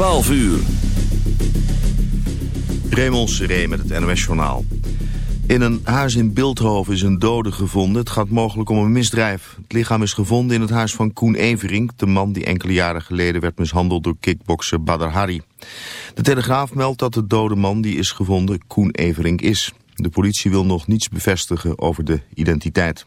12 uur. Raymond Seré met het NOS-journaal. In een huis in Beeldhoven is een dode gevonden. Het gaat mogelijk om een misdrijf. Het lichaam is gevonden in het huis van Koen Everink... de man die enkele jaren geleden werd mishandeld door kickbokser Badr Hari. De Telegraaf meldt dat de dode man die is gevonden Koen Everink is. De politie wil nog niets bevestigen over de identiteit.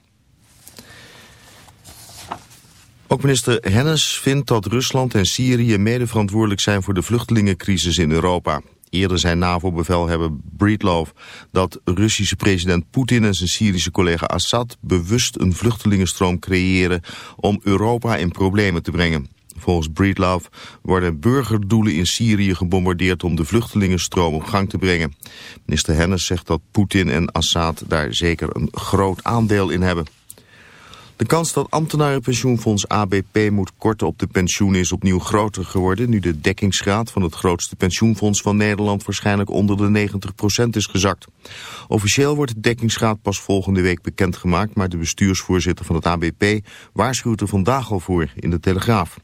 Ook minister Hennis vindt dat Rusland en Syrië mede verantwoordelijk zijn voor de vluchtelingencrisis in Europa. Eerder zei NAVO-bevelhebber Breedlove dat Russische president Poetin en zijn Syrische collega Assad bewust een vluchtelingenstroom creëren om Europa in problemen te brengen. Volgens Breedlove worden burgerdoelen in Syrië gebombardeerd om de vluchtelingenstroom op gang te brengen. Minister Hennis zegt dat Poetin en Assad daar zeker een groot aandeel in hebben. De kans dat ambtenarenpensioenfonds ABP moet korten op de pensioen is opnieuw groter geworden... nu de dekkingsgraad van het grootste pensioenfonds van Nederland waarschijnlijk onder de 90% is gezakt. Officieel wordt de dekkingsgraad pas volgende week bekendgemaakt... maar de bestuursvoorzitter van het ABP waarschuwt er vandaag al voor in de Telegraaf.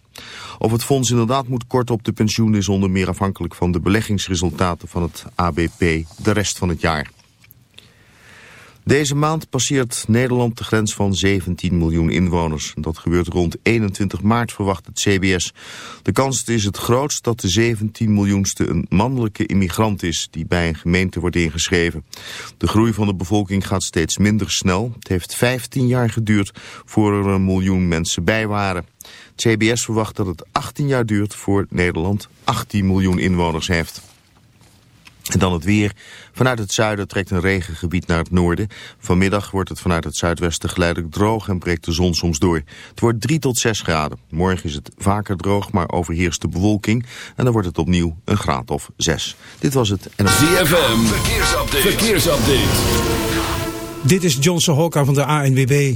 Of het fonds inderdaad moet korten op de pensioen is onder meer afhankelijk van de beleggingsresultaten van het ABP de rest van het jaar. Deze maand passeert Nederland de grens van 17 miljoen inwoners. Dat gebeurt rond 21 maart, verwacht het CBS. De kans is het grootst dat de 17 miljoenste een mannelijke immigrant is... die bij een gemeente wordt ingeschreven. De groei van de bevolking gaat steeds minder snel. Het heeft 15 jaar geduurd voor er een miljoen mensen bij waren. Het CBS verwacht dat het 18 jaar duurt voor Nederland 18 miljoen inwoners heeft. En dan het weer. Vanuit het zuiden trekt een regengebied naar het noorden. Vanmiddag wordt het vanuit het zuidwesten geleidelijk droog en breekt de zon soms door. Het wordt 3 tot 6 graden. Morgen is het vaker droog, maar overheerst de bewolking. En dan wordt het opnieuw een graad of 6. Dit was het. En ZFM, verkeersupdate. verkeersupdate. Dit is Johnson Hokka van de ANWB.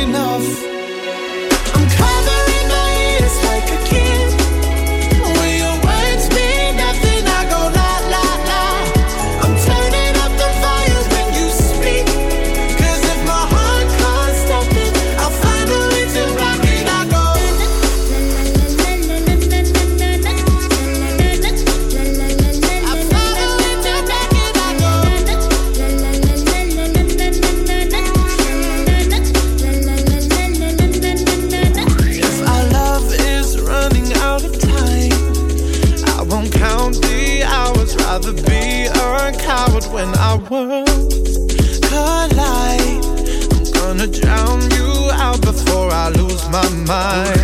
mind.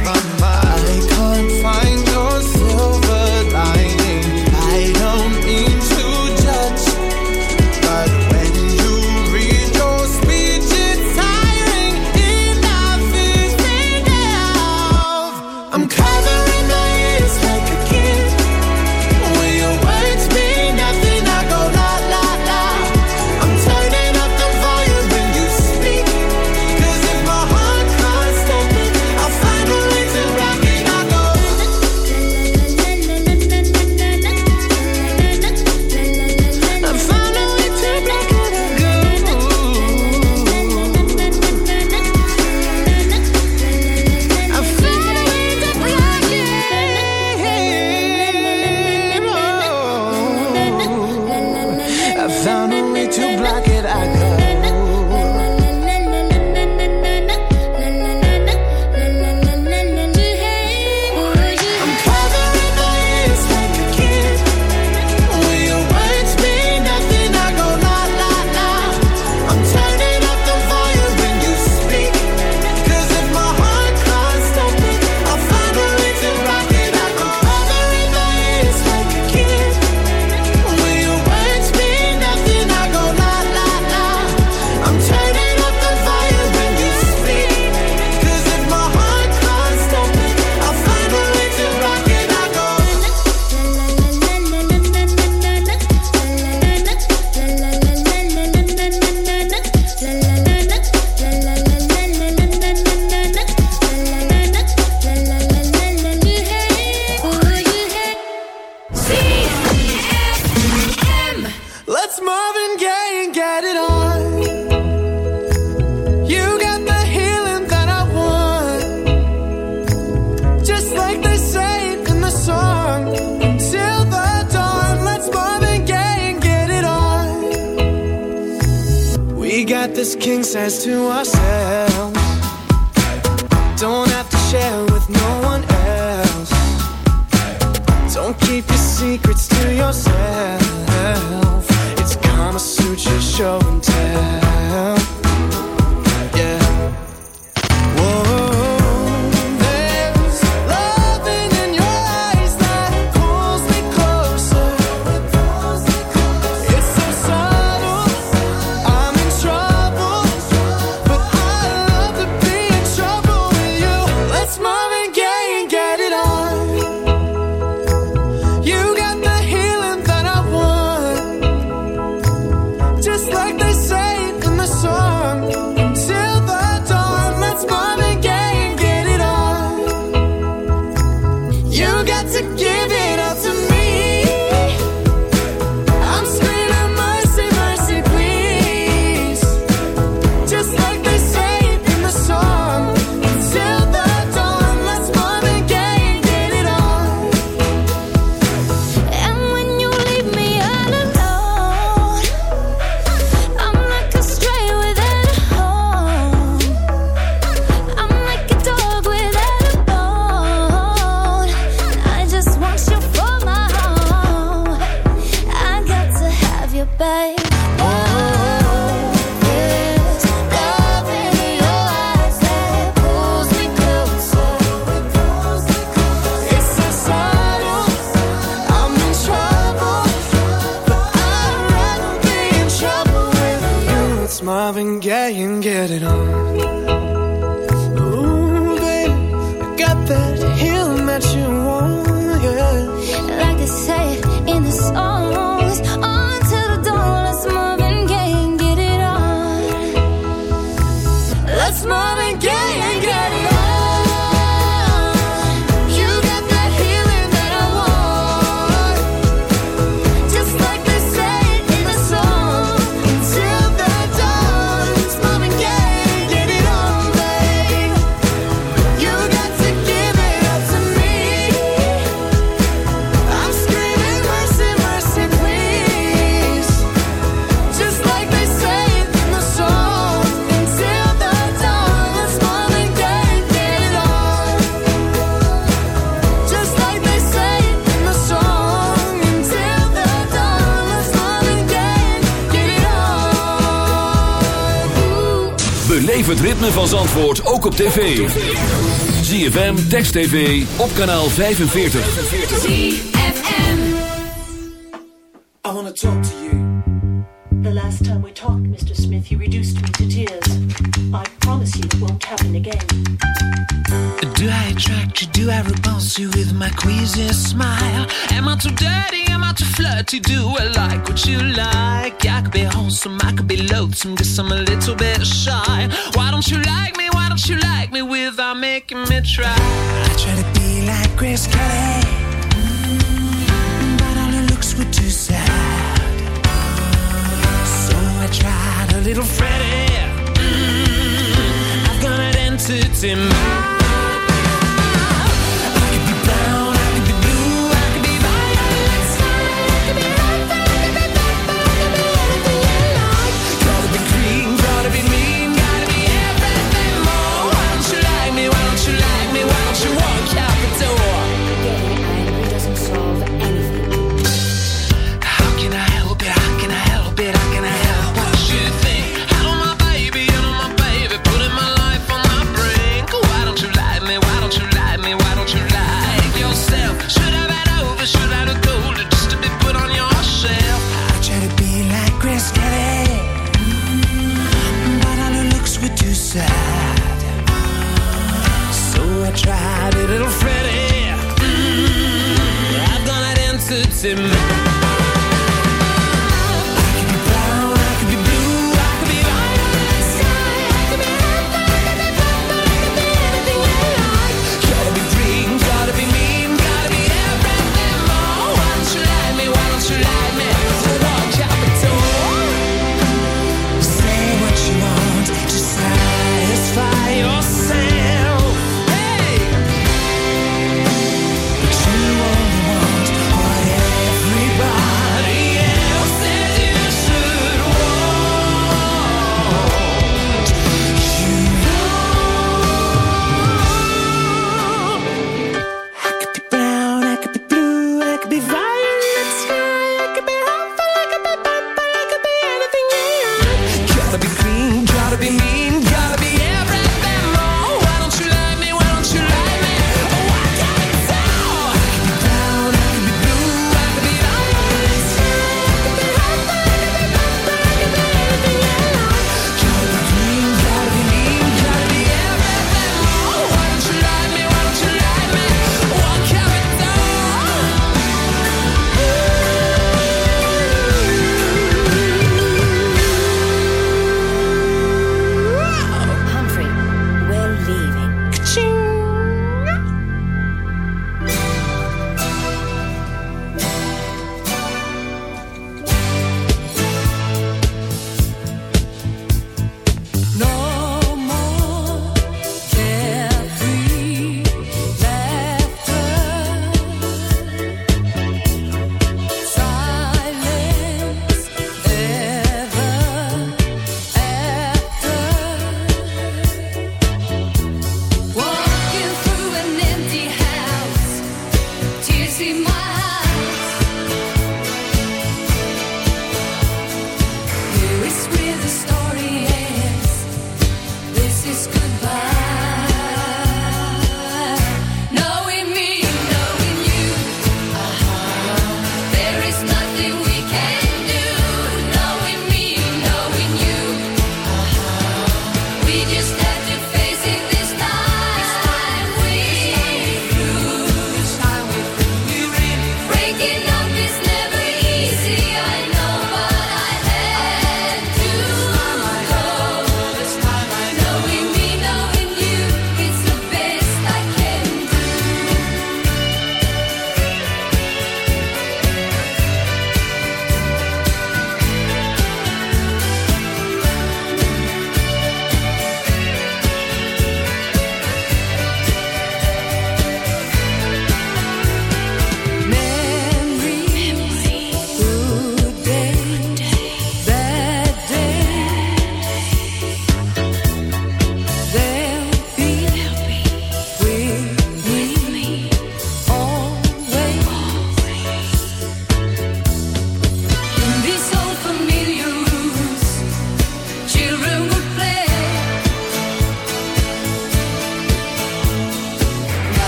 Beleef het ritme van Zandvoort ook op tv. ZFM, Text TV, op kanaal 45. ZFM I wanna talk to you. The last time we talked, Mr. Smith, you reduced me to tears. I promise you it won't happen again. Do I attract you? Do I repulse you with my queasy smile? Am I too dirty? Am I too flirty? Do I like what you like? I could be wholesome, I could be loathsome, guess I'm a little bit shy. don't you like me? Why don't you like me without making me try? I try to be like Chris Kelly, mm, but all her looks were too sad. So I tried a little Freddie. Mm, I've got an answer to mind.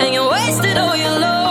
and you wasted all your love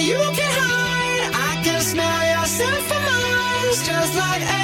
you can hide. I can smell your scent for miles, just like.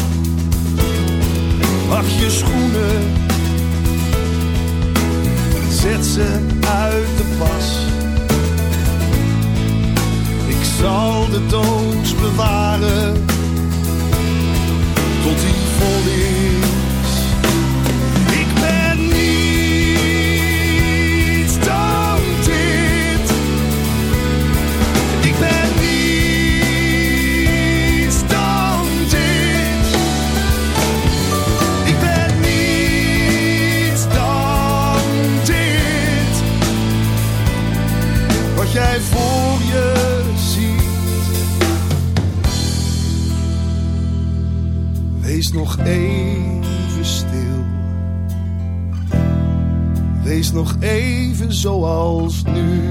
Wacht je schoenen. Zet ze uit de pas. Ik zal de doos bewaren. Tot die vol nog even zoals nu.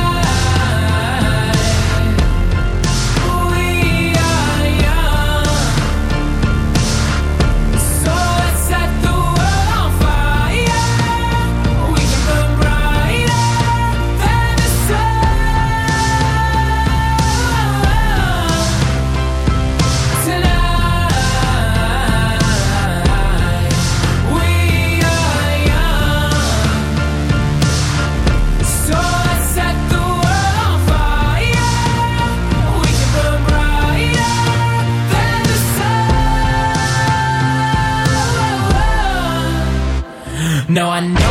No, I know